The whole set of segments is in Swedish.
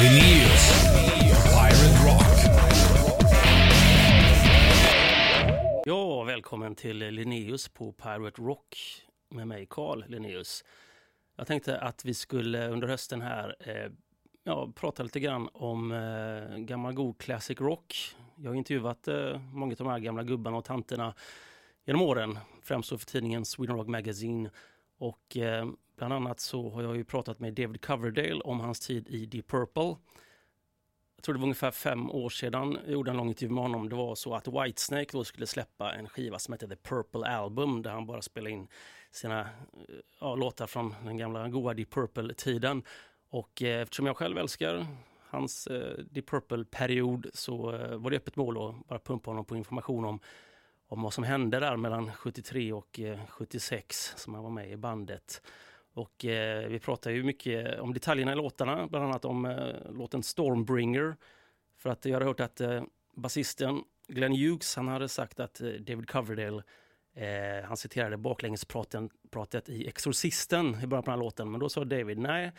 Linnaeus. Pirate Rock. Ja, välkommen till Linnaeus på Pirate Rock med mig Carl Linnaeus. Jag tänkte att vi skulle under hösten här eh, ja, prata lite grann om eh, gammal god classic rock. Jag har intervjuat eh, många av de här gamla gubbarna och tanterna genom åren, främst för tidningen Sweden Rock Magazine. Och eh, bland annat så har jag ju pratat med David Coverdale om hans tid i Deep Purple. Jag tror det var ungefär fem år sedan jag gjorde en lång intervju med honom. Det var så att Whitesnake då skulle släppa en skiva som hette The Purple Album där han bara spelade in sina ja, låtar från den gamla goa Deep Purple-tiden. Och eh, eftersom jag själv älskar hans eh, Deep Purple-period så eh, var det öppet mål att bara pumpa honom på information om, om vad som hände där mellan 73 och eh, 76 som han var med i bandet. Och eh, vi pratar ju mycket om detaljerna i låtarna, bland annat om eh, låten Stormbringer. För att jag hade hört att eh, basisten Glenn Hughes, han hade sagt att eh, David Coverdale Eh, han citerade baklängespratet i Exorcisten i början på den här låten, men då sa David nej,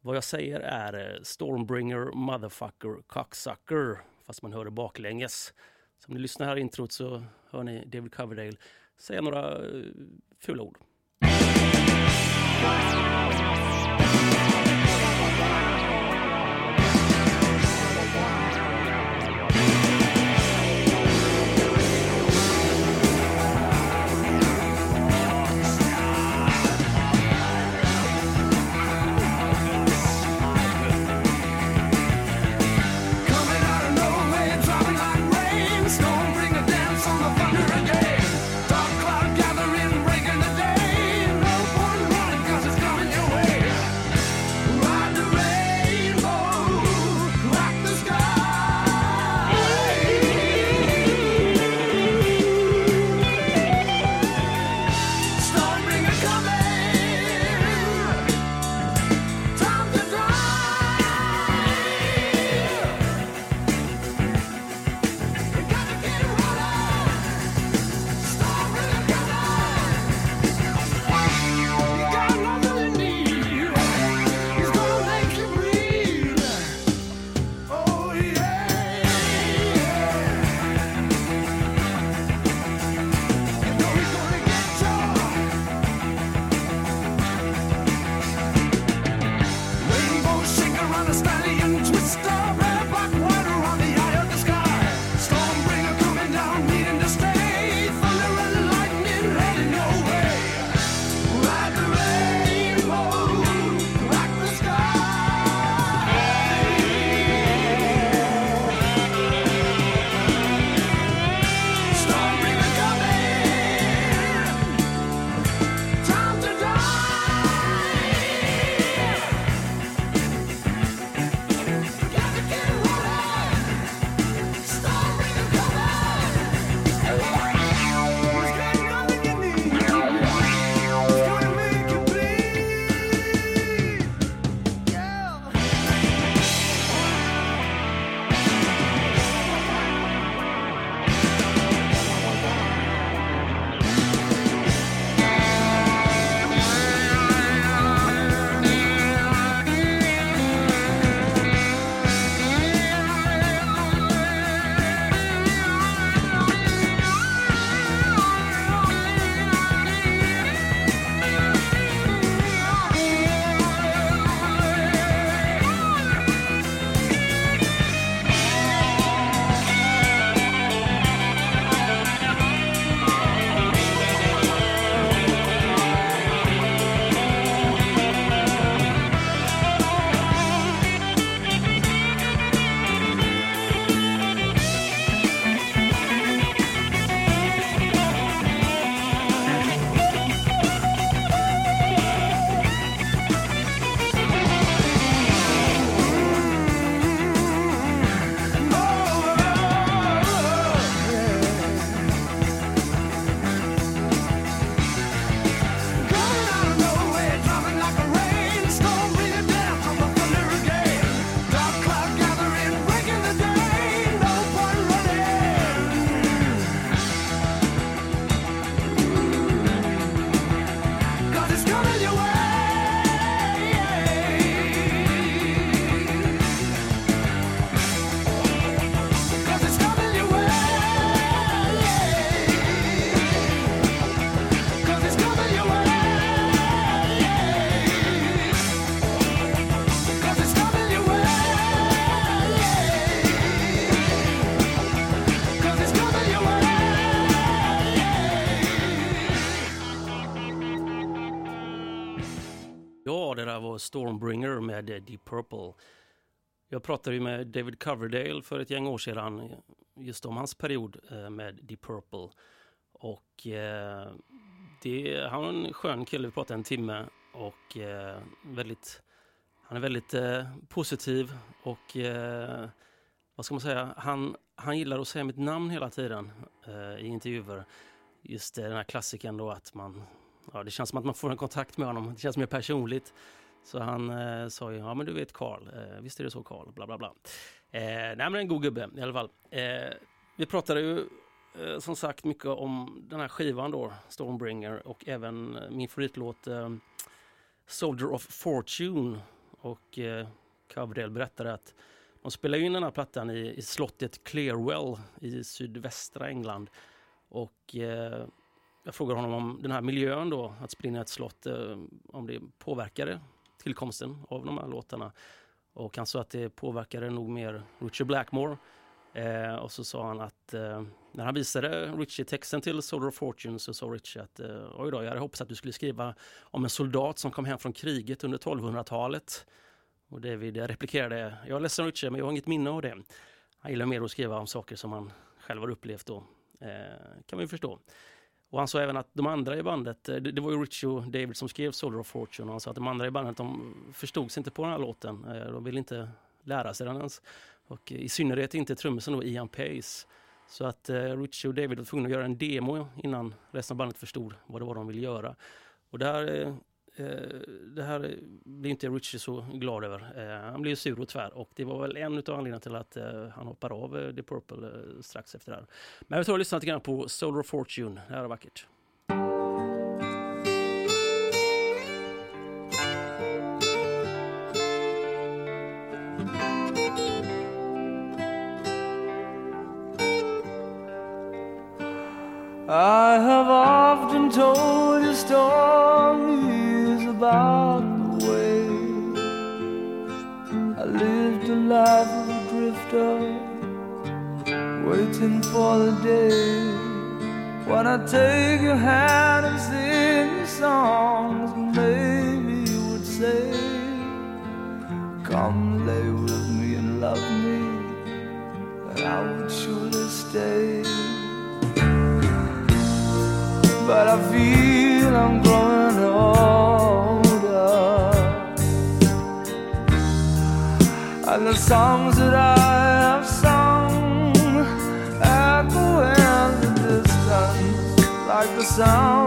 vad jag säger är eh, Stormbringer, motherfucker, cocksucker, fast man hör det baklänges. Så om ni lyssnar här i introt så hör ni David Coverdale säga några eh, fula ord. Thank you. Det där var Stormbringer med eh, Deep Purple. Jag pratade ju med David Coverdale för ett gäng år sedan just om hans period eh, med Deep Purple. Och eh, det, han är en skön kille, vi pratade en timme och eh, väldigt, han är väldigt eh, positiv och eh, vad ska man säga, han, han gillar att säga mitt namn hela tiden i intervjuer. Just den här klassiken då att man ja, det känns som att man får en kontakt med honom. Det känns mer personligt. Så han eh, sa ju, ja men du vet Karl, eh, visst är det så Karl, bla bla bla. Eh, nej men en god gubbe i alla fall. Eh, vi pratade ju eh, som sagt mycket om den här skivan då, Stormbringer och även eh, min favoritlåt eh, Soldier of Fortune. Och eh, Coverdale berättade att de spelade in den här plattan i, i slottet Clearwell i sydvästra England. Och eh, jag frågade honom om den här miljön då, att springa ett slott, eh, om det påverkade tillkomsten av de här låtarna. Och han sa att det påverkade nog mer Richard Blackmore. Eh, och så sa han att eh, när han visade Richie texten till Soldier of Fortune så sa Richie att eh, oj då, jag hade hoppats att du skulle skriva om en soldat som kom hem från kriget under 1200-talet. Och David replikerade, jag är ledsen Richie men jag har inget minne av det. Han gillar mer att skriva om saker som han själv har upplevt då. Eh, kan man ju förstå. Och han sa även att de andra i bandet, eh, det, det var ju Richie och David som skrev Soldier of Fortune, och han sa att de andra i bandet de förstod sig inte på den här låten. Eh, de ville inte lära sig den ens. Och i synnerhet inte trummisen då, Ian Pace. Så att eh, Richie och David var tvungna att göra en demo innan resten av bandet förstod vad det var de ville göra. Och där Eh, Eh, det här blir inte Richie så glad över. Eh, han blir sur och tvär och det var väl en av anledningarna till att eh, han hoppar av eh, The Purple eh, strax efter det här. Men vi tar och lyssnar lite grann på Solar Fortune. Det här är vackert. For the day when I take your hand and sing your songs. Maybe you would say, Come lay with me and love me, and I would surely stay but I feel I'm growing older. And the songs song.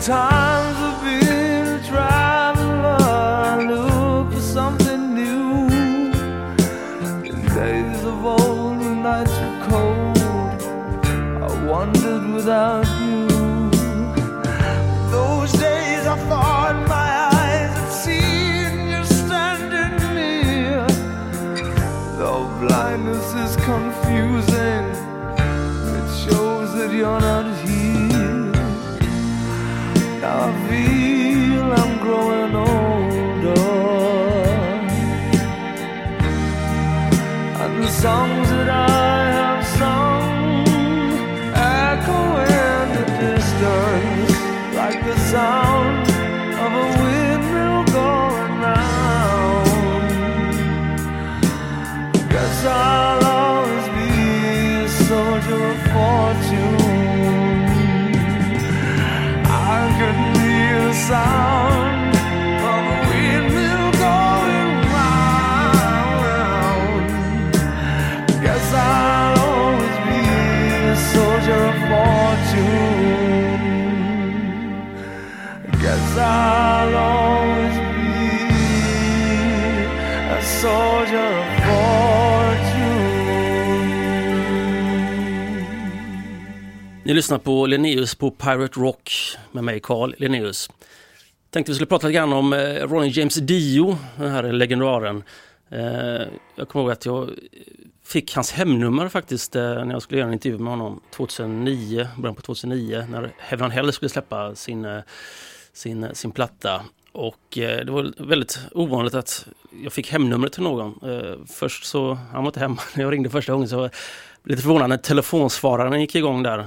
time. Ni lyssnar på Linnaeus på Pirate Rock med mig Carl Linnaeus. Tänkte vi skulle prata lite grann om eh, Ronnie James Dio, den här legendaren. Eh, jag kommer ihåg att jag fick hans hemnummer faktiskt eh, när jag skulle göra en intervju med honom 2009, början på 2009 när Heaven Hell skulle släppa sin, eh, sin, eh, sin platta. Och eh, det var väldigt ovanligt att jag fick hemnumret till någon. Först så, han var inte hemma när jag ringde första gången så var lite förvånad när telefonsvararen gick igång där.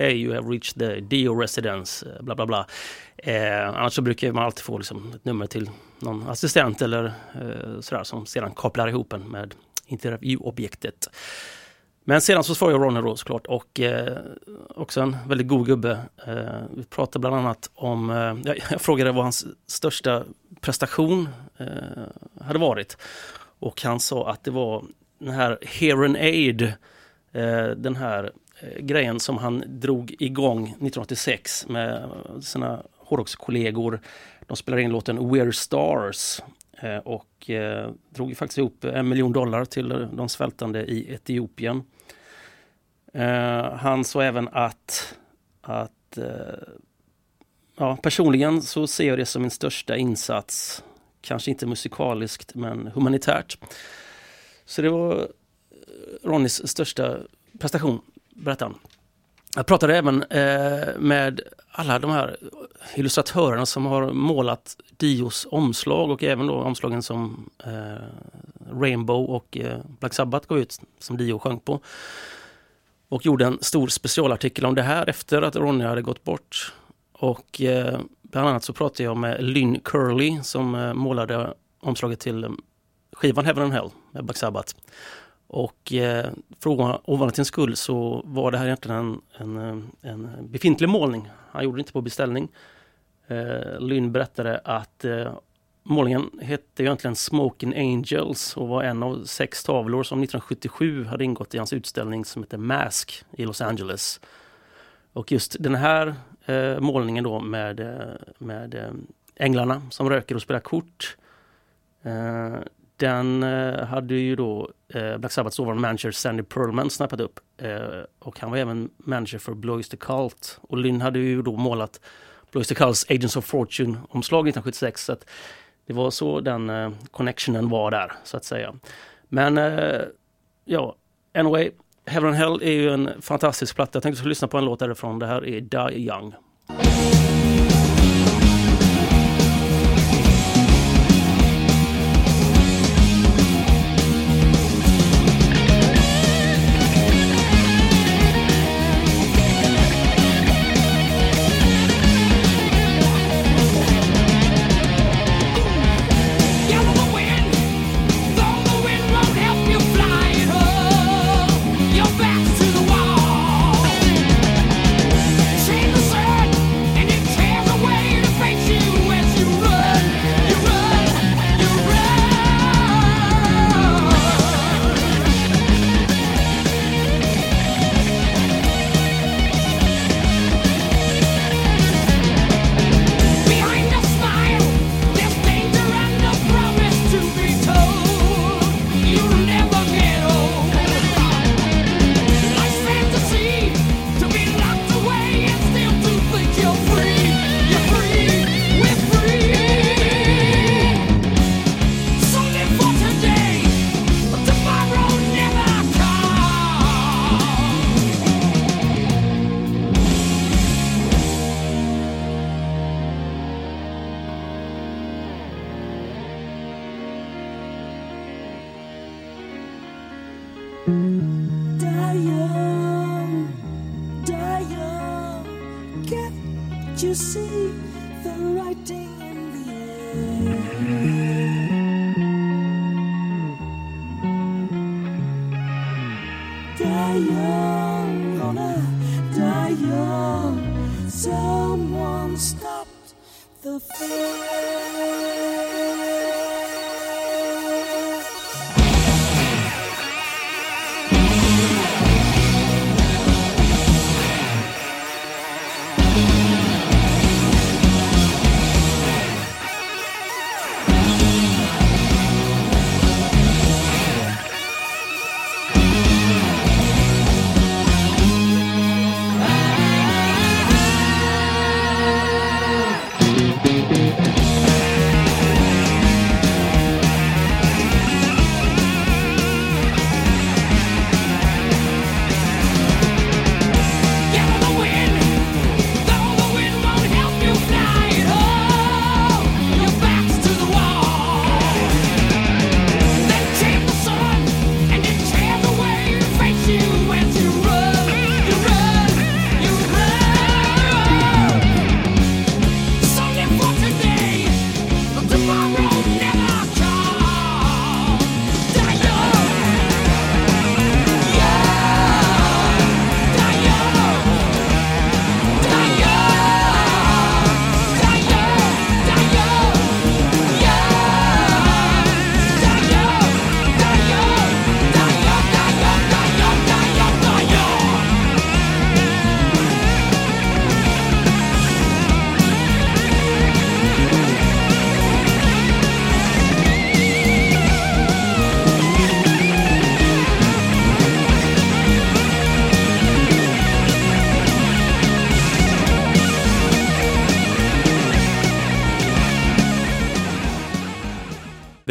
Hey, you have reached the Dio residence, eh, bla bla bla. Eh, annars så brukar man alltid få liksom, ett nummer till någon assistent eller eh, sådär som sedan kopplar ihop en med intervjuobjektet. Men sedan så svarade jag Ronny då såklart och eh, också en väldigt god gubbe. Eh, vi pratade bland annat om, eh, jag, jag frågade vad hans största prestation eh, hade varit. Och han sa att det var den här Heron Aid, eh, den här Eh, grejen som han drog igång 1986 med sina hårdrockskollegor. De spelade in låten We're Stars eh, och eh, drog faktiskt ihop en miljon dollar till de svältande i Etiopien. Han sa även att, att ja, personligen så ser jag det som min största insats. Kanske inte musikaliskt men humanitärt. Så det var Ronnys största prestation, berättar han. Jag pratade även eh, med alla de här illustratörerna som har målat Dios omslag och även då omslagen som eh, Rainbow och eh, Black Sabbath gav ut, som Dio sjöng på. Och gjorde en stor specialartikel om det här efter att Ronny hade gått bort. Och eh, bland annat så pratade jag med Lynn Curley som eh, målade omslaget till eh, skivan Heaven and Hell med Black Sabbath. Och eh, för ovanlighetens skull så var det här egentligen en, en, eh, en befintlig målning. Han gjorde det inte på beställning. Eh, Lynn berättade att eh, målningen hette egentligen Smoking Angels och var en av sex tavlor som 1977 hade ingått i hans utställning som heter Mask i Los Angeles. Och just den här eh, målningen då med, eh, med eh, änglarna som röker och spelar kort. Den eh, hade ju då eh, Black Sabbaths dåvarande manager Sandy Pearlman snappat upp. Eh, och han var även manager för Blois the Cult. Och Lynn hade ju då målat Blois the Cults Agents of Fortune-omslag 1976. Så att det var så den eh, connectionen var där, så att säga. Men eh, ja, anyway. Heaven and Hell är ju en fantastisk platta. Jag tänkte att skulle lyssna på en låt därifrån. Det här är Die Young.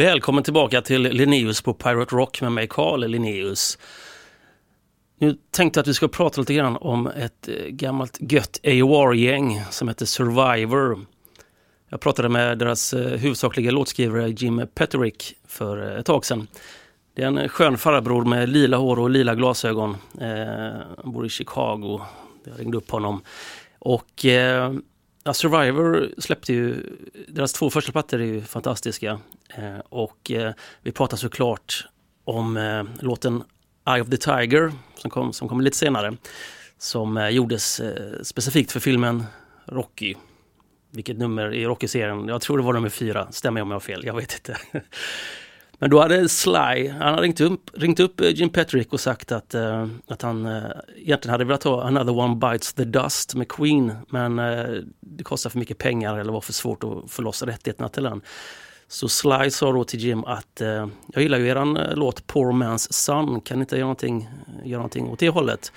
Välkommen tillbaka till Linnaeus på Pirate Rock med mig Carl Linnaeus. Nu tänkte jag att vi ska prata lite grann om ett eh, gammalt gött AOR-gäng som heter Survivor. Jag pratade med deras eh, huvudsakliga låtskrivare Jim Petterick för eh, ett tag sedan. Det är en skön farbror med lila hår och lila glasögon. Eh, han bor i Chicago. Jag ringde upp honom. Och eh, ja, Survivor släppte ju, deras två första plattor är ju fantastiska. Eh, och eh, vi pratar såklart om eh, låten Eye of the Tiger som kom, som kom lite senare. Som gjordes specifikt för filmen Rocky. Vilket nummer i Rocky-serien? Jag tror det var nummer fyra. Stämmer jag om jag har fel? Jag vet inte. Men då hade Sly, han hade ringt upp, ringt upp Jim Patrick och sagt att, uh, att han uh, egentligen hade velat ha Another One Bites the Dust med Queen. Men uh, det kostade för mycket pengar eller var för svårt att få loss rättigheterna till den. Så Sly sa då till Jim att eh, jag gillar ju eran eh, låt Poor Man's Son, kan ni inte göra någonting, göra någonting åt det hållet?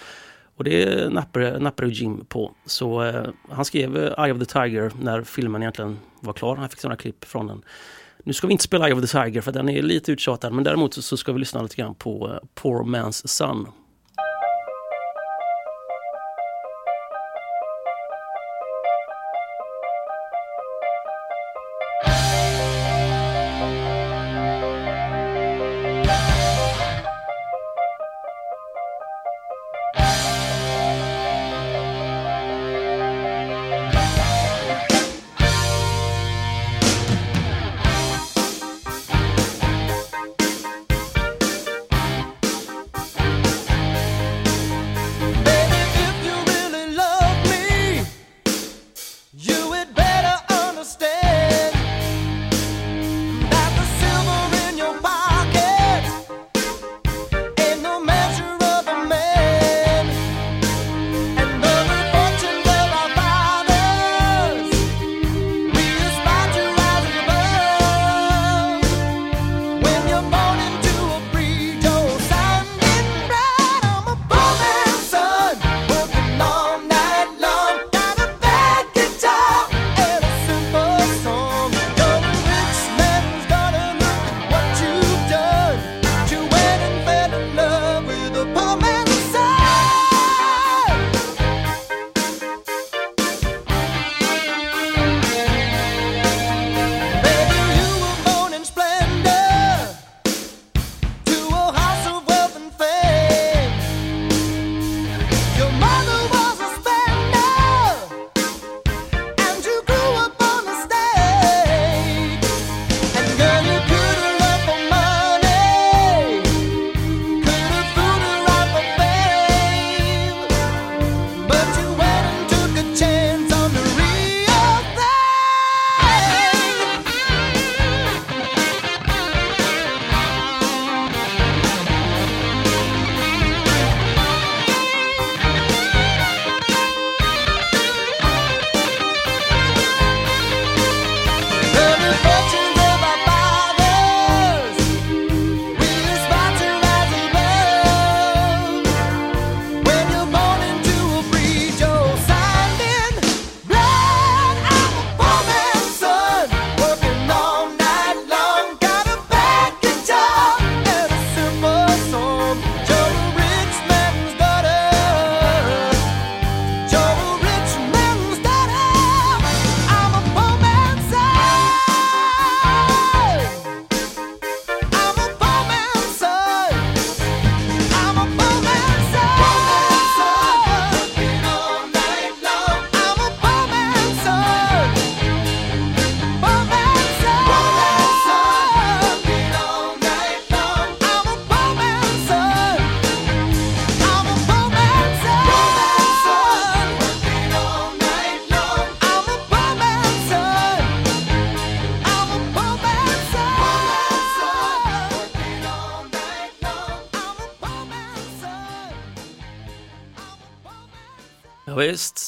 Och det nappade, nappade Jim på. Så eh, han skrev eh, Eye of the Tiger när filmen egentligen var klar. Han fick några klipp från den. Nu ska vi inte spela Eye of the Tiger för den är lite uttjatad men däremot så- ska vi lyssna lite grann på eh, Poor Man's Son.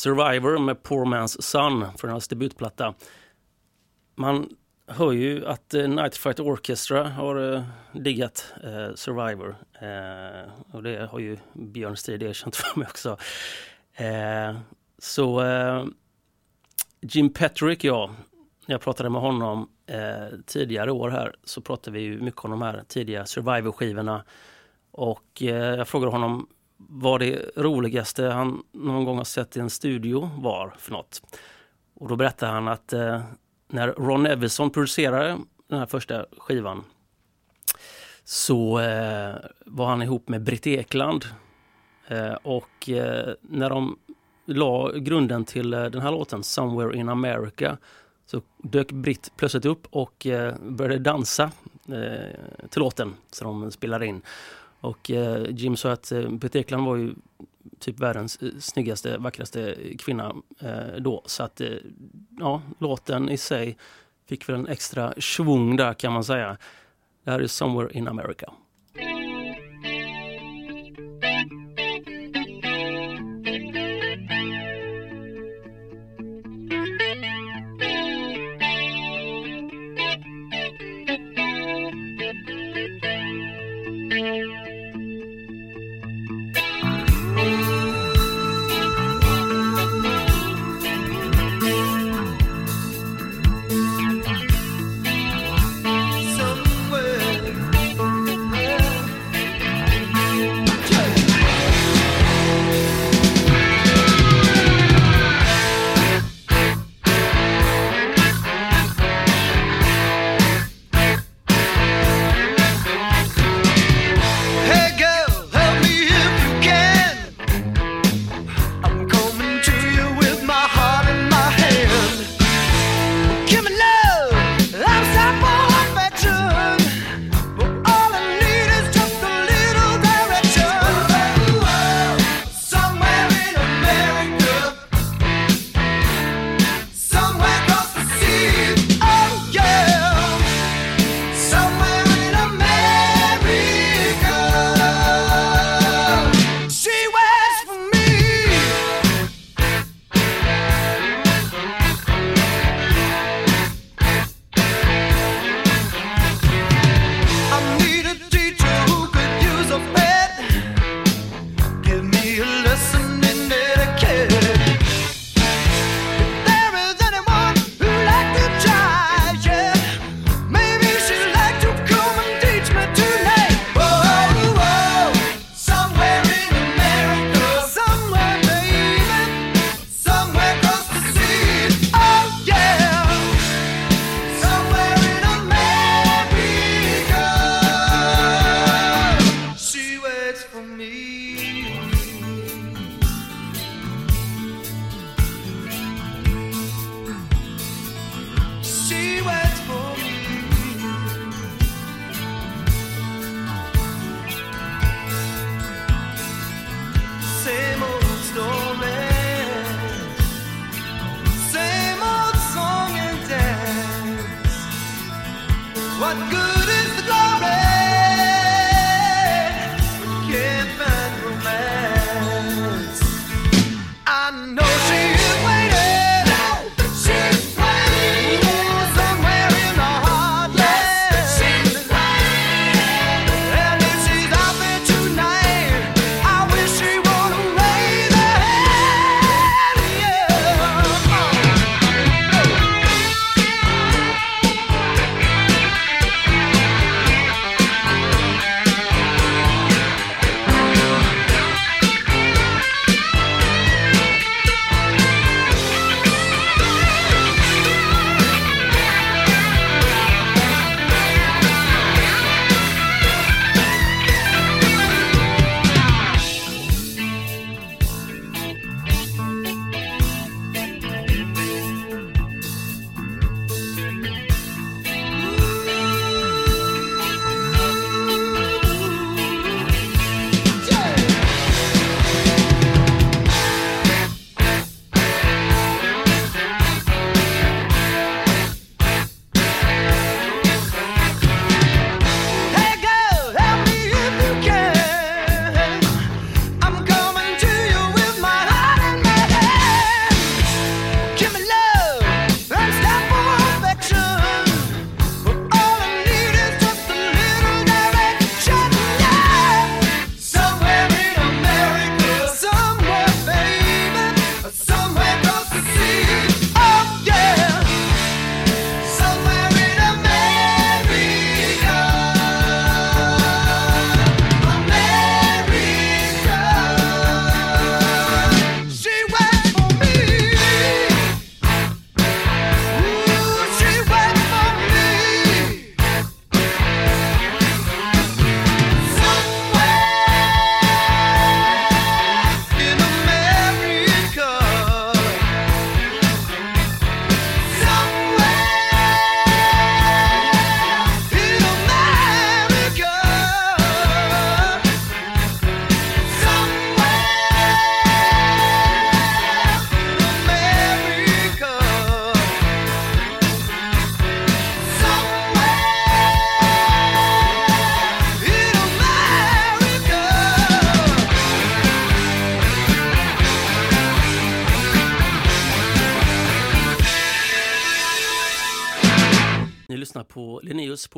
Survivor med Poor Man's Son från hans debutplatta. Man hör ju att eh, Night Flight Orchestra har eh, diggat eh, Survivor. Eh, och det har ju Björn Strid erkänt för mig också. Eh, så eh, Jim Patrick, ja. när jag pratade med honom tidigare år här så pratade vi ju mycket om de här tidiga Survivor-skivorna. Och jag frågade honom vad det roligaste han någon gång har sett i en studio var för något. Och då berättade han att eh, när Ron Evison producerade den här första skivan så eh, var han ihop med Britt Ekland. Eh, och eh, när de la grunden till eh, den här låten, Somewhere in America, så dök Britt plötsligt upp och eh, började dansa eh, till låten som de spelade in. Och eh, Jim sa att eh, Peter Ekland var ju typ världens eh, snyggaste, vackraste kvinna eh, då. Så att eh, ja, låten i sig fick väl en extra svung där kan man säga. Det här är Somewhere in America.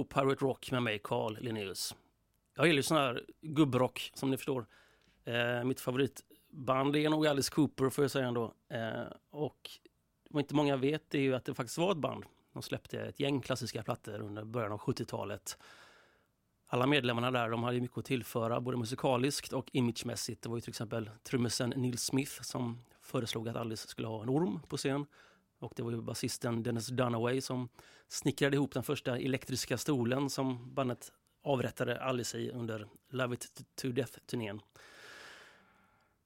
Pirate Rock med mig, Carl Linnaeus. Jag gillar ju sån här gubbrock som ni förstår. Eh, mitt favoritband är nog Alice Cooper får jag säga ändå. Eh, och vad inte många vet är ju att det faktiskt var ett band. De släppte ett gäng klassiska plattor under början av 70-talet. Alla medlemmarna där de hade ju mycket att tillföra både musikaliskt och imagemässigt. Det var ju till exempel trummisen Neil Smith som föreslog att Alice skulle ha en orm på scen. Och det var ju basisten Dennis Dunaway som snickrade ihop den första elektriska stolen som bandet avrättade Alice i under Love It To Death-turnén.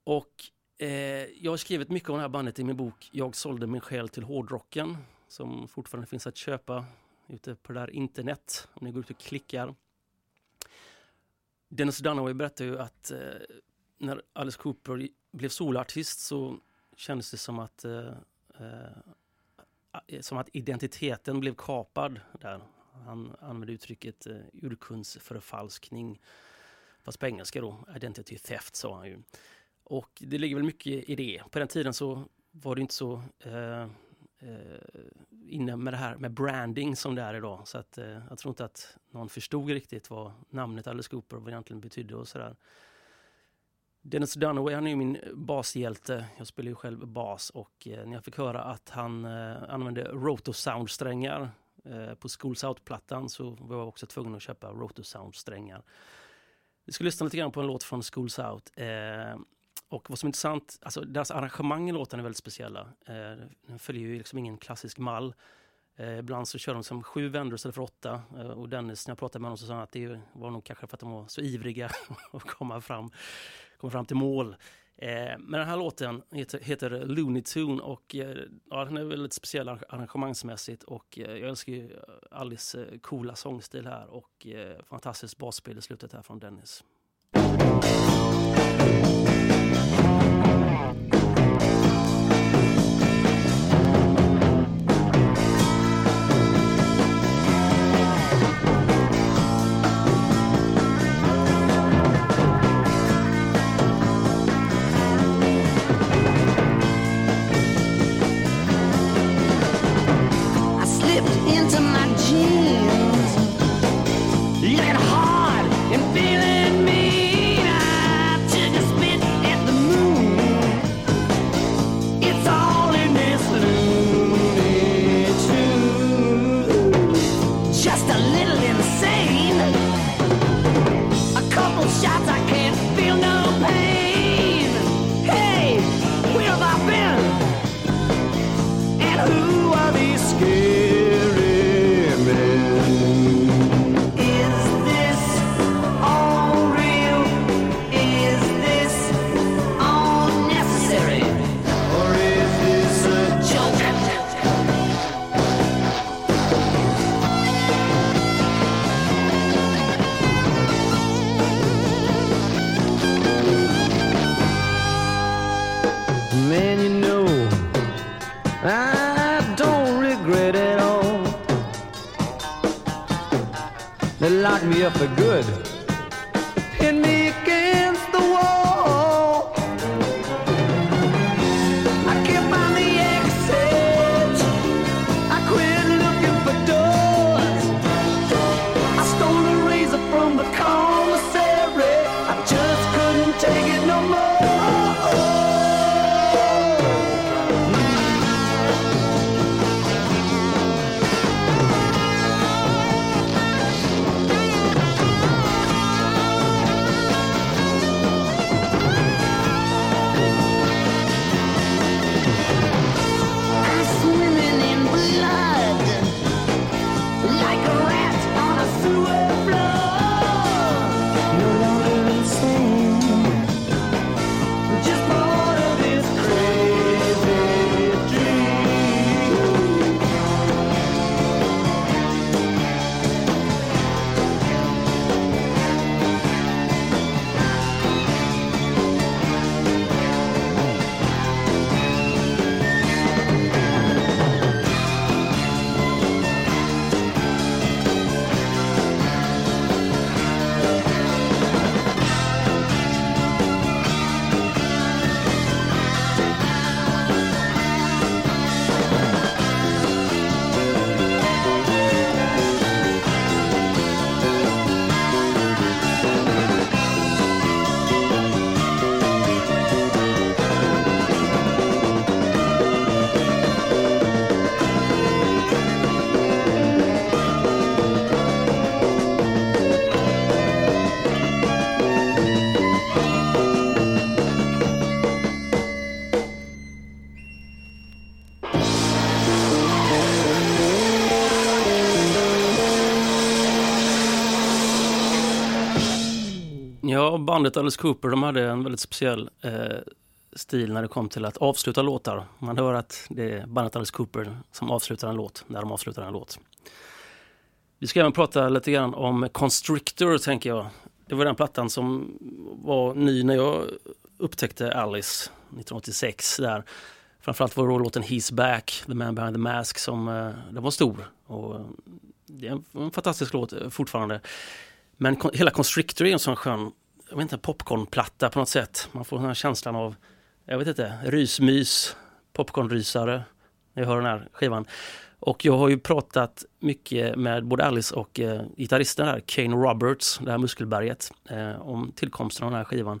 Och eh, jag har skrivit mycket om det här bandet i min bok Jag sålde min själ till hårdrocken som fortfarande finns att köpa ute på det där internet om ni går ut och klickar. Dennis Dunaway berättar ju att eh, när Alice Cooper blev solartist så kändes det som att eh, eh Eh, som att identiteten blev kapad där. Han använde uttrycket eh, urkundsförfalskning. Fast på engelska då, identity theft sa han ju. Och det ligger väl mycket i det. På den tiden så var det inte så eh, eh, inne med det här med branding som det är idag. Så att, eh, jag tror inte att någon förstod riktigt vad namnet Alice Cooper vad egentligen betydde och sådär. Dennis Dunaway han är ju min bashjälte. Jag spelar ju själv bas och eh, när jag fick höra att han eh, använde rotosound-strängar eh, på Schools Out-plattan så var jag också tvungen att köpa rotosound-strängar. Vi ska lyssna lite grann på en låt från Schools Out. Eh, och vad som är intressant, alltså deras arrangemang i låten är väldigt speciella. Eh, den följer ju liksom ingen klassisk mall. Eh, ibland så kör de som sju vändor istället för åtta. Eh, och Dennis, när jag pratade med honom så sa han att det var nog kanske för att de var så ivriga att komma fram, kommer fram till mål. Eh, men den här låten heter, heter Looney Tune och eh, ja, den är väldigt speciell arrangemangsmässigt och eh, jag älskar ju Alice eh, coola sångstil här och eh, fantastiskt basspel i slutet här från Dennis. Bandet Alice Cooper de hade en väldigt speciell eh, stil när det kom till att avsluta låtar. Man hör att det är bandet Alice Cooper som avslutar en låt, när de avslutar en låt. Vi ska även prata lite grann om Constrictor, tänker jag. Det var den plattan som var ny när jag upptäckte Alice 1986. Där. Framförallt var det låten He's Back, The Man Behind the Mask, som eh, den var stor. Och eh, det är en, fantastisk låt eh, fortfarande. Men hela Constrictor är en sån skön jag vet inte, popcornplatta på något sätt. Man får den här känslan av, jag vet inte, rysmys, popcornrysare när jag hör den här skivan. Och jag har ju pratat mycket med både Alice och eh, gitarristen där, Kane Roberts, det här muskelberget, eh, om tillkomsten av den här skivan.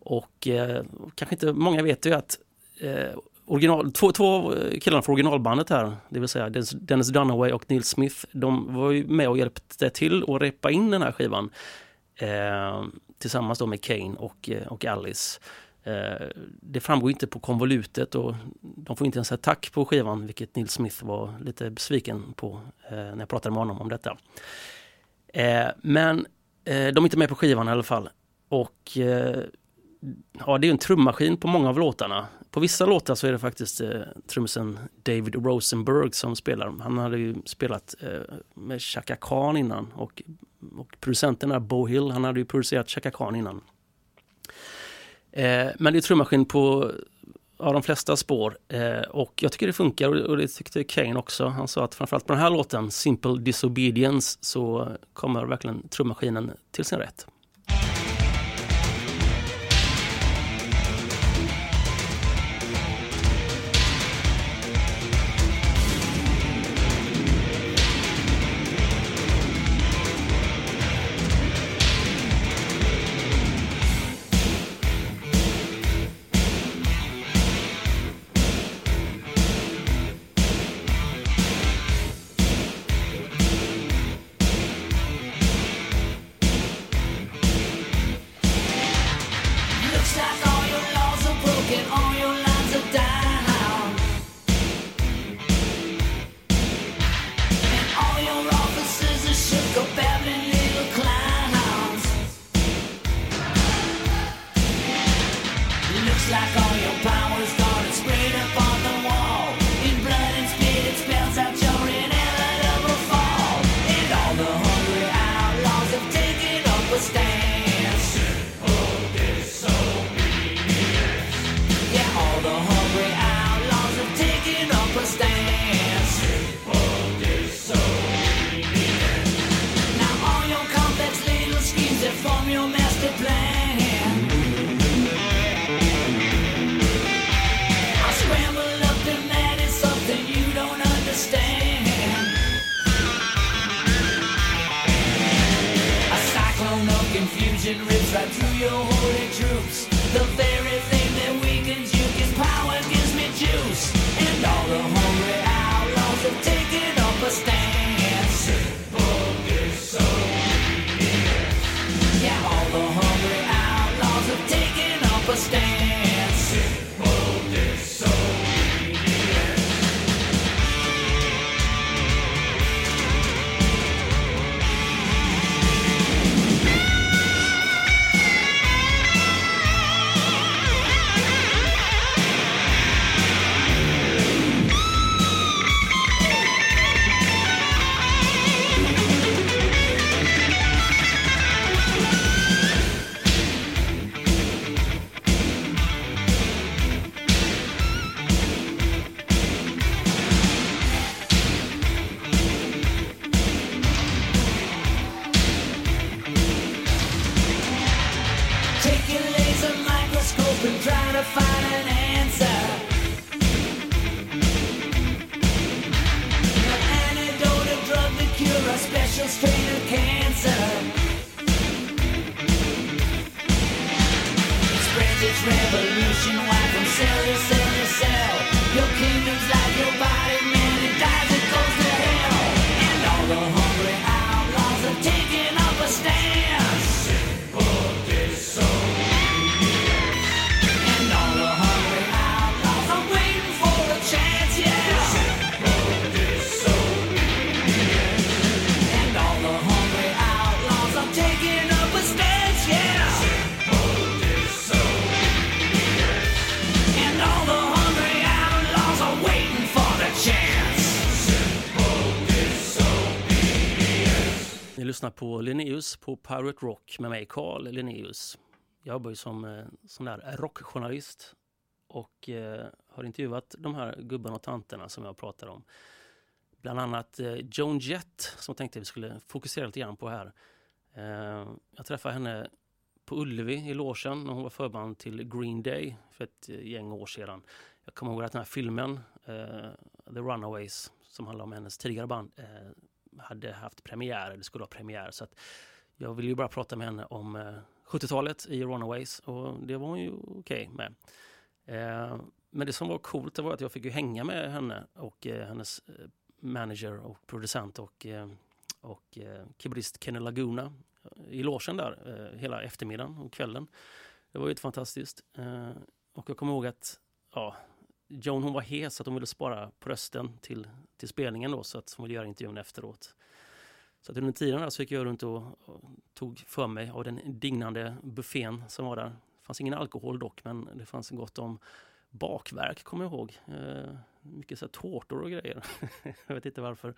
Och eh, kanske inte många vet ju att eh, original, två, två eh, killarna från originalbandet här, det vill säga Dennis- Dennis Dunaway och Neil Smith, de var ju med och hjälpte till att repa in den här skivan eh, tillsammans då med Kane och, eh, och Alice. Eh, det framgår inte på konvolutet och de får inte ens ett tack på skivan, vilket Neil Smith var lite besviken på eh, när jag pratade med honom om detta. Men de är inte med på skivan i alla fall. Och ja, det är en trummaskin på många av låtarna. På vissa låtar så är det faktiskt eh, trummisen David Rosenberg som spelar. Han hade ju spelat eh, med Chaka Khan innan och, och producenten är Bo Hill, han hade ju producerat Chaka Khan innan. Eh, men det är trummaskin på ja, de flesta spår eh, och jag tycker det funkar och, och det tyckte Kane också. Han sa att framförallt på den här låten, Simple Disobedience, så kommer verkligen trummaskinen till sin rätt. I do your whole På Pirate Rock med mig, Carl Linnaeus. Jag jobbar ju som eh, sån där rockjournalist och eh, har intervjuat de här gubbarna och tanterna som jag pratar om. Bland annat eh, Joan Jett som jag tänkte vi skulle fokusera lite grann på här. Eh, jag träffade henne på Ullevi i logen när hon var förband till Green Day för ett eh, gäng år sedan. Jag kommer ihåg att den här filmen, eh, The Runaways, som handlar om hennes tidigare band, eh, hade haft premiär, eller skulle ha premiär. Så att jag ville ju bara prata med henne om eh, 70-talet i Runaways och det var hon ju okej med. Eh, men det som var coolt det var att jag fick ju hänga med henne och eh, hennes eh, manager och producent och, eh, och eh, keyboardist Kenny Laguna i logen där hela eftermiddagen och kvällen. Det var ju fantastiskt. Och jag kommer ihåg att ja, Joan hon var hes så att hon ville spara på rösten till, till spelningen då så att hon ville göra intervjun efteråt. Så att under tiden där så gick jag runt och, och tog för mig av den dignande buffén som var där. Det fanns ingen alkohol dock men det fanns gott om bakverk kommer jag ihåg. Eh, mycket så här tårtor och grejer. jag vet inte varför.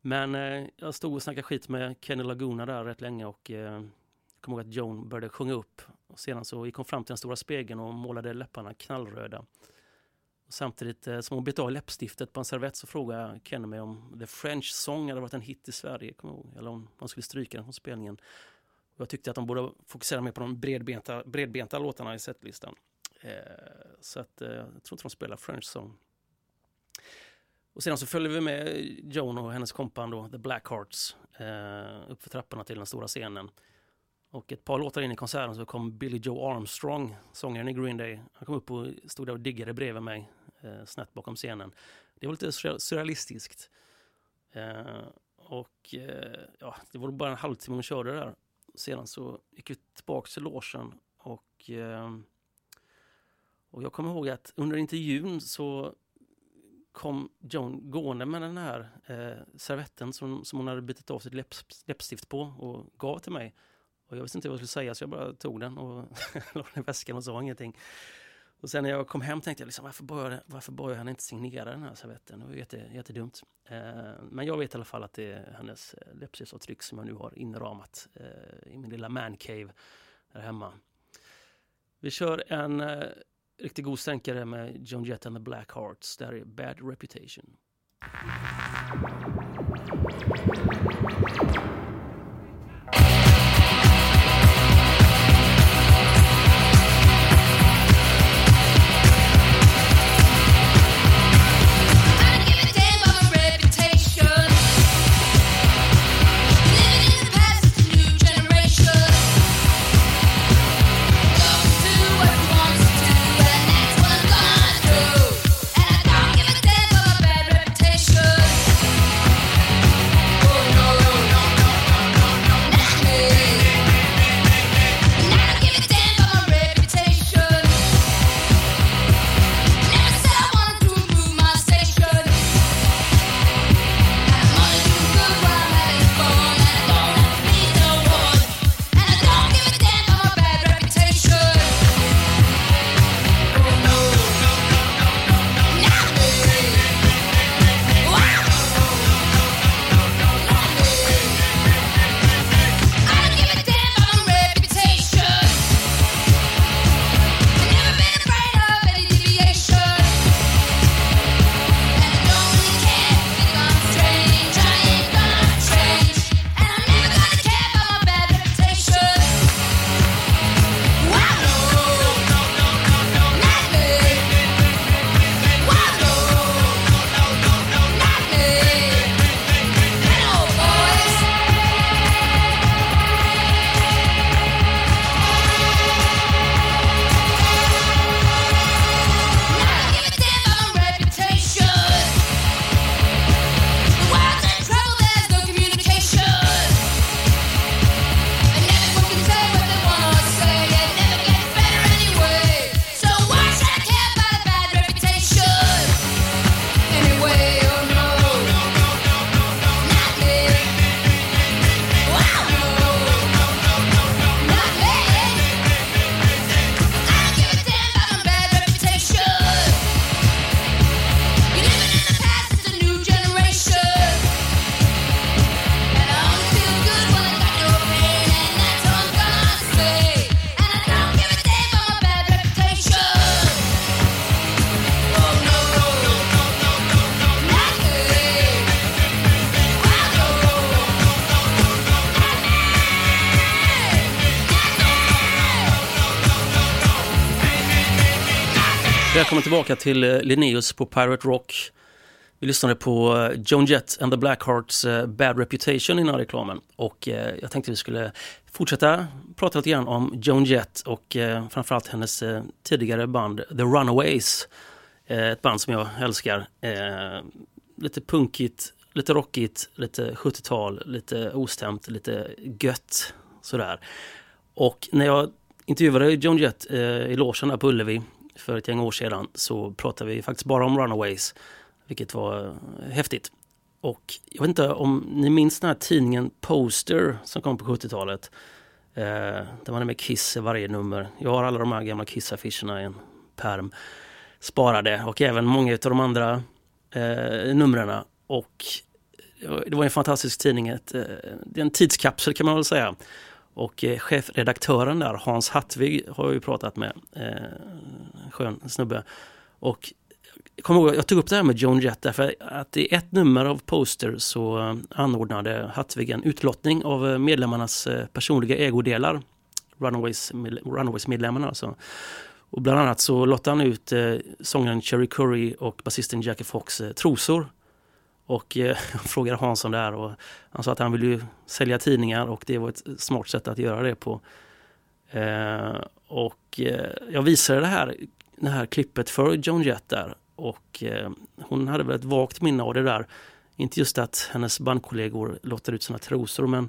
Men eh, jag stod och snackade skit med Kenny Laguna där rätt länge och eh, kommer ihåg att Joan började sjunga upp. Och sedan så gick hon fram till den stora spegeln och målade läpparna knallröda. Samtidigt eh, som hon bet av läppstiftet på en servett så frågade jag Kenny mig om The French Song hade varit en hit i Sverige, kommer jag ihåg. Eller om man skulle stryka den från spelningen. Jag tyckte att de borde fokusera mer på de bredbenta, bredbenta låtarna i setlistan. Eh, så att eh, jag tror inte de spelar French Song. Och sedan så följde vi med Joan och hennes kompan då, The Blackhearts, eh, upp för trapporna till den stora scenen. Och ett par låtar in i konserten så kom Billy Joe Armstrong, sångaren i Green Day. Han kom upp och stod där och diggade bredvid mig, Eh, snett bakom scenen. Det var lite surrealistiskt. Eh, och eh, ja, det var bara en halvtimme hon körde där. Sedan så gick vi tillbaka till logen och, och jag kommer ihåg att under intervjun så kom Joan gående med den här eh, servetten som, som hon hade bitit av sitt läpp, läppstift på och gav till mig. Och jag visste inte vad jag skulle säga så jag bara tog den och la den i väskan och sa ingenting. Och sen när jag kom hem tänkte jag liksom, varför bad jag, varför bad henne inte signera den här servetten? Det var jätte, jättedumt. Eh, men jag vet i alla fall att det är hennes eh, läppstiftsavtryck som jag nu har inramat eh, i min lilla mancave där hemma. Vi kör en eh, riktigt god sänkare med Joan Jett and the Black Hearts. Där är Bad Reputation. Välkommen tillbaka till eh, Linneus på Pirate Rock. Vi lyssnade på eh, Joan Jett and the Blackhearts eh, Bad Reputation innan reklamen. Och jag tänkte vi skulle fortsätta prata lite grann om Joan Jett och framförallt hennes tidigare band The Runaways. Ett band som jag älskar. Lite punkigt, lite rockigt, lite 70-tal, lite ostämt, lite gött. Sådär. Och när jag intervjuade Joan Jett i logen där på Ullevi för ett gäng år sedan så pratade vi faktiskt bara om Runaways, vilket var eh, häftigt. Och jag vet inte om ni minns den här tidningen Poster som kom på 70-talet. Eh, där man är med Kiss i varje nummer. Jag har alla de här gamla Kiss-affischerna i en perm sparade och även många av de andra eh, numren. Och eh, det var en fantastisk tidning, ett, eh, det är en tidskapsel kan man väl säga. Och eh, chefredaktören där, Hans Hattvig, har jag ju pratat med. Eh, skön snubbe. Och jag, kommer ihåg, jag tog upp det här med Joan Jett därför att i ett nummer av Poster så eh, anordnade Hattvig en utlottning av eh, medlemmarnas eh, personliga ägodelar. Runaways, Runaways-medlemmarna alltså. Och bland annat så lottade han ut eh, sångaren Cherry Curry och basisten Jackie Fox eh, trosor. Och eh, jag frågade Hans om det här och han sa att han ville ju sälja tidningar och det var ett smart sätt att göra det på. Eh, och eh, jag visade det här, det här klippet för Joan Jett där och hon hade väl ett vagt minne av det där. Inte just att hennes bandkollegor lottar ut sina trosor men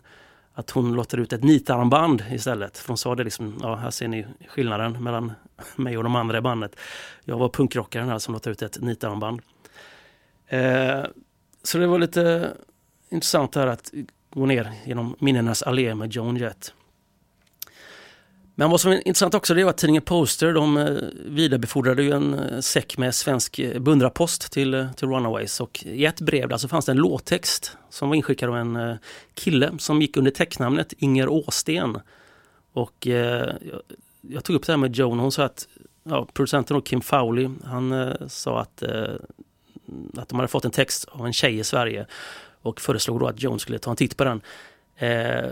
att hon lottar ut ett nitarmband istället. För hon sa det liksom, ja här ser ni skillnaden mellan mig och de andra i bandet. Jag var punkrockaren här som lottade ut ett nitarmband. Eh, så det var lite intressant här att gå ner genom minnenas allé med Joan Jett. Men vad som är intressant också det var att tidningen Poster de eh, vidarebefordrade ju en eh, säck med svensk eh, bundrapost beundrarpost till, till Runaways och i ett brev där så fanns det en låttext som var inskickad av en kille som gick under tecknamnet Inger Åsten. Och eh, jag, jag tog upp det här med Joan och hon sa att ja, producenten och Kim Fowley han eh, sa att, eh, att de hade fått en text av en tjej i Sverige och föreslog då att Jones skulle ta en titt på den. Eh,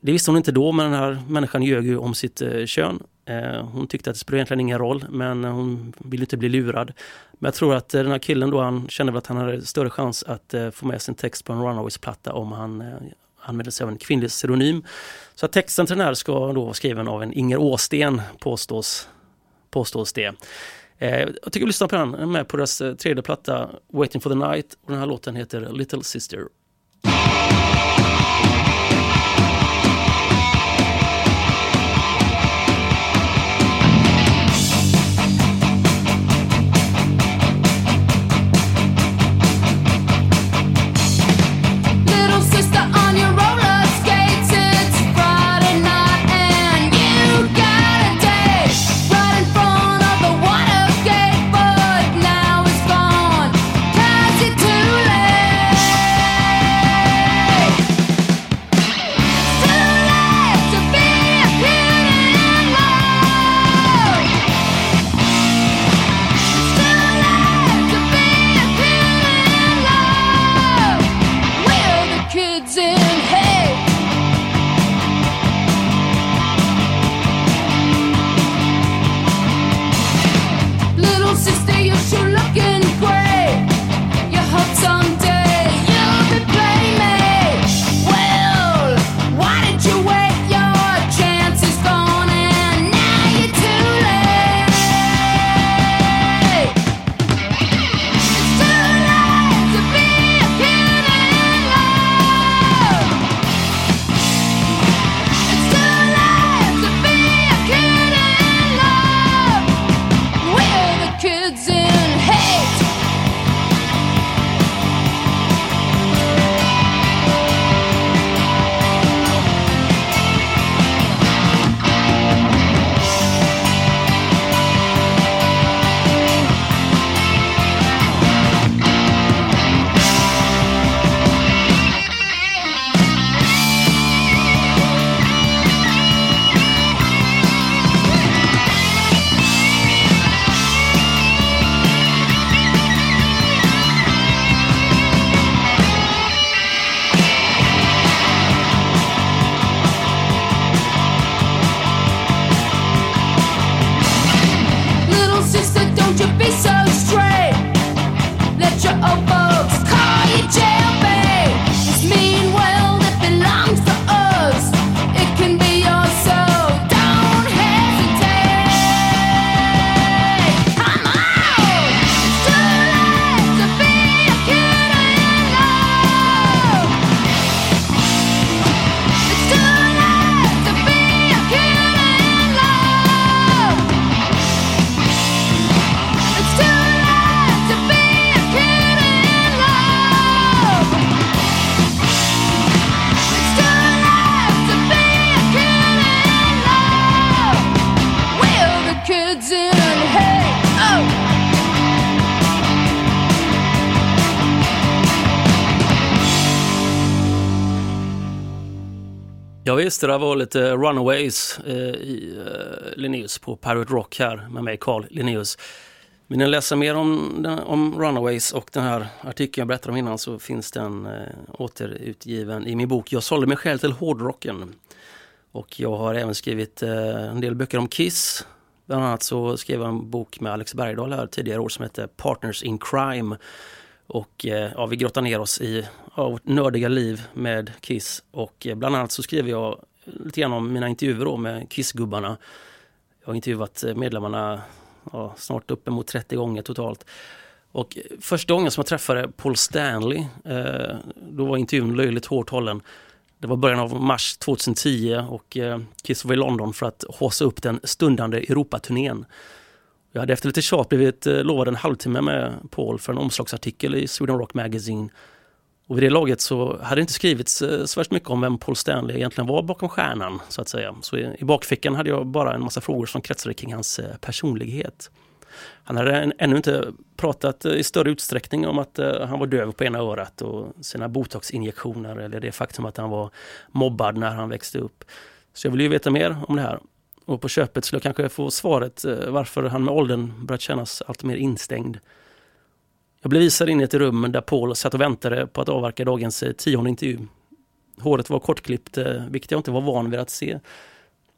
det visste hon inte då, men den här människan ljög ju om sitt eh, kön. Eh, hon tyckte att det spelade egentligen ingen roll, men hon ville inte bli lurad. Men jag tror att eh, den här killen då, han kände väl att han hade större chans att eh, få med sin text på en Runaways-platta om han eh, använde sig av en kvinnlig pseudonym. Så att texten till den här ska då vara skriven av en Inger Åsten, påstås, påstås det. Eh, jag tycker vi lyssnar på den, den är med på deras eh, tredje platta, Waiting for the Night, och den här låten heter Little Sister. Ja det där var lite Runaways eh, i eh, Linnaeus på Pirate Rock här med mig Carl Linnaeus. Vill ni läsa mer om, den, om Runaways och den här artikeln jag berättade om innan så finns den eh, återutgiven i min bok Jag sålde mig själv till hårdrocken. Och jag har även skrivit eh, en del böcker om Kiss. Bland annat så skrev jag en bok med Alex Bergdahl här tidigare år som heter Partners in Crime. Och eh, ja, vi grottar ner oss i ja, vårt nördiga liv med Kiss. Och eh, bland annat så skriver jag lite grann om mina intervjuer då med Kiss-gubbarna. Jag har intervjuat eh, medlemmarna ja, snart uppemot 30 gånger totalt. Och första gången som jag träffade Paul Stanley, eh, då var intervjun löjligt hårt hållen. Det var början av mars 2010 och eh, Kiss var i London för att håsa upp den stundande Europaturnén. Jag hade efter lite tjat blivit eh, lovad en halvtimme med Paul för en omslagsartikel i Sweden Rock Magazine. Och vid det laget så hade det inte skrivits eh, så värst mycket om vem Paul Stanley egentligen var bakom stjärnan så att säga. Så i, bakfickan hade jag bara en massa frågor som kretsade kring hans eh, personlighet. Han hade ännu inte pratat i större utsträckning om att han var döv på ena örat och sina botoxinjektioner eller det faktum att han var mobbad när han växte upp. Så jag ville ju veta mer om det här. Och på köpet skulle jag kanske få svaret eh, varför han med åldern börjat kännas allt mer instängd. Jag blev visad in i ett rum där Paul satt och väntade på att avverka dagens eh, tionde intervju. Håret var kortklippt, eh, vilket jag inte var van vid att se.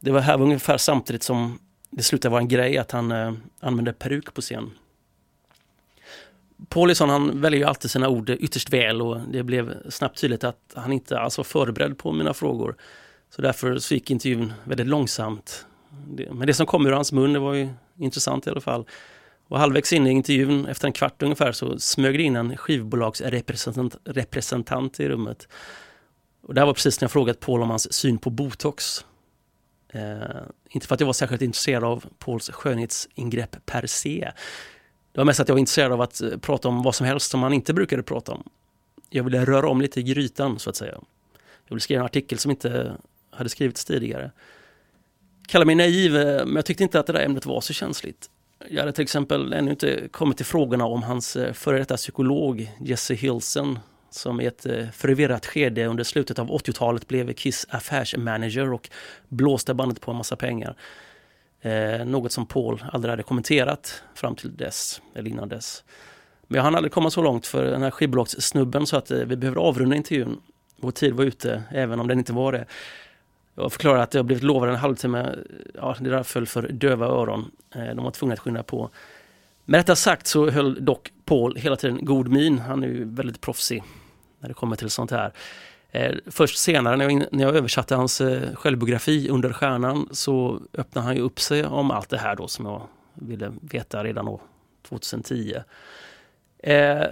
Det var här ungefär samtidigt som det slutade vara en grej att han eh, använde peruk på scen. Paulison han väljer ju alltid sina ord ytterst väl och det blev snabbt tydligt att han inte alls var förberedd på mina frågor. Så därför så gick intervjun väldigt långsamt. Det, men det som kom ur hans mun det var ju intressant i alla fall. Och halvvägs in i intervjun, efter en kvart ungefär, så smög det in en skivbolagsrepresentant representant i rummet. Och det här var precis när jag frågat Paul om hans syn på botox. Eh, inte för att jag var särskilt intresserad av Pauls skönhetsingrepp per se. Det var mest att jag var intresserad av att eh, prata om vad som helst som man inte brukade prata om. Jag ville röra om lite i grytan så att säga. Jag ville skriva en artikel som inte hade skrivits tidigare. Kalla mig naiv, eh, men jag tyckte inte att det där ämnet var så känsligt. Jag hade till exempel ännu inte kommit till frågorna om hans eh, före detta psykolog Jesse Hilson som i ett eh, förvirrat skede under slutet av 80-talet blev Kiss affärsmanager och blåste bandet på en massa pengar. Eh, något som Paul aldrig hade kommenterat fram till dess, eller innan dess. Men jag hann aldrig komma så långt för den här skivbolagssnubben så att eh, vi behövde avrunda intervjun. Vår tid var ute, även om den inte var det. Jag förklarade att jag blivit lovad en halvtimme. Ja, det där föll för döva öron. Eh, de var tvungna att skynda på. Med detta sagt så höll dock Paul hela tiden god min. Han är ju väldigt proffsig när det kommer till sånt här. Eh, först senare när jag, när jag översatte hans eh, självbiografi under stjärnan så öppnade han ju upp sig om allt det här då som jag ville veta redan då 2010.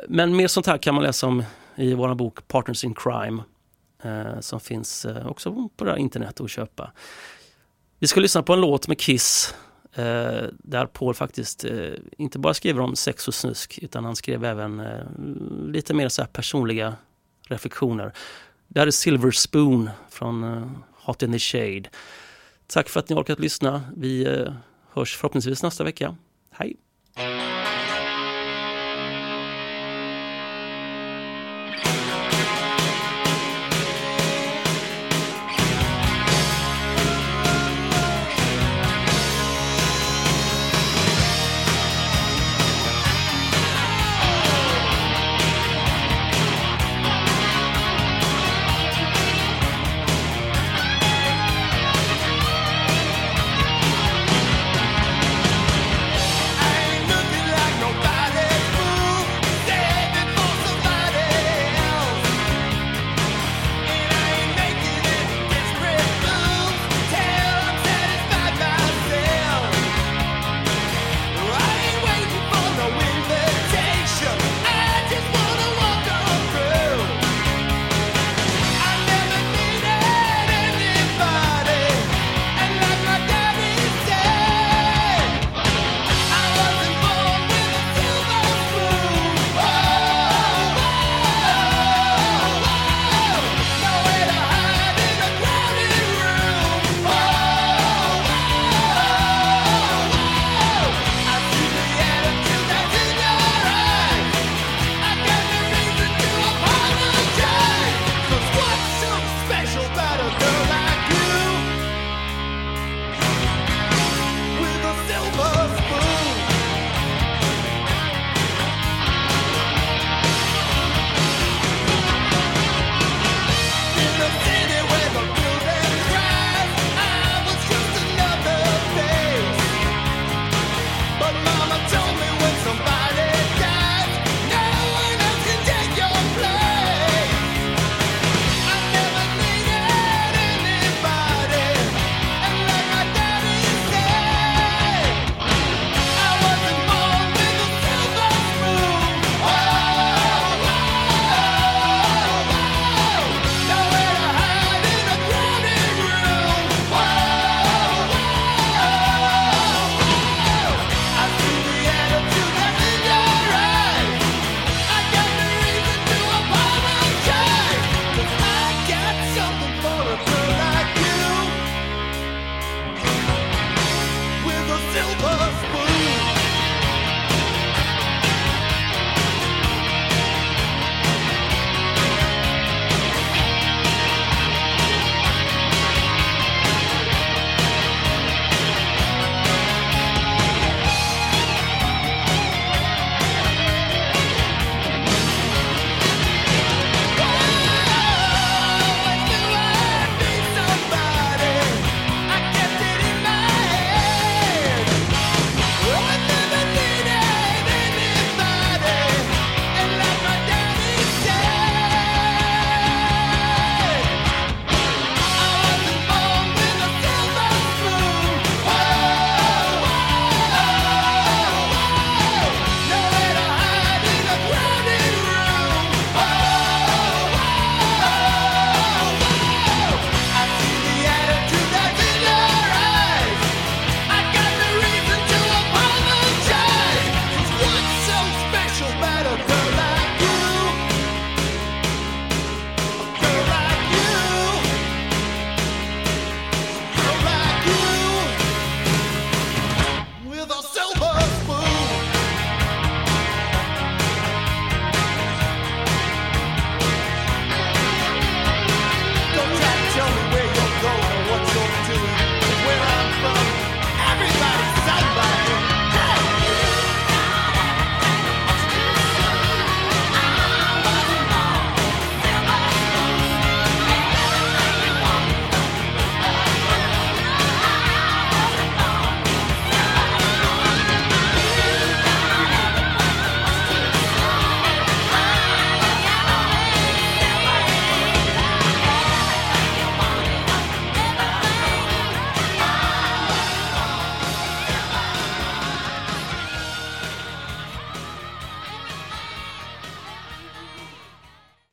Men mer sånt här kan man läsa om i vår bok Partners in Crime Eh, som finns eh, också på det internet att köpa. Vi ska lyssna på en låt med Kiss eh, där Paul faktiskt eh, inte bara skriver om sex och snusk utan han skrev även eh, lite mer så här personliga reflektioner. Det här är Silver Spoon från eh, Hot in the Shade. Tack för att ni orkat lyssna. Vi eh, hörs förhoppningsvis nästa vecka. Hej!